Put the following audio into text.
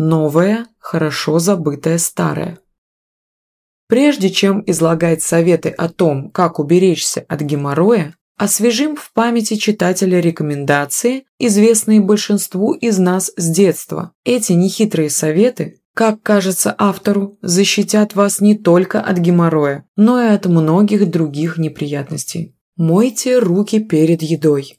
Новое, хорошо забытое старое. Прежде чем излагать советы о том, как уберечься от геморроя, освежим в памяти читателя рекомендации, известные большинству из нас с детства. Эти нехитрые советы, как кажется автору, защитят вас не только от геморроя, но и от многих других неприятностей. Мойте руки перед едой.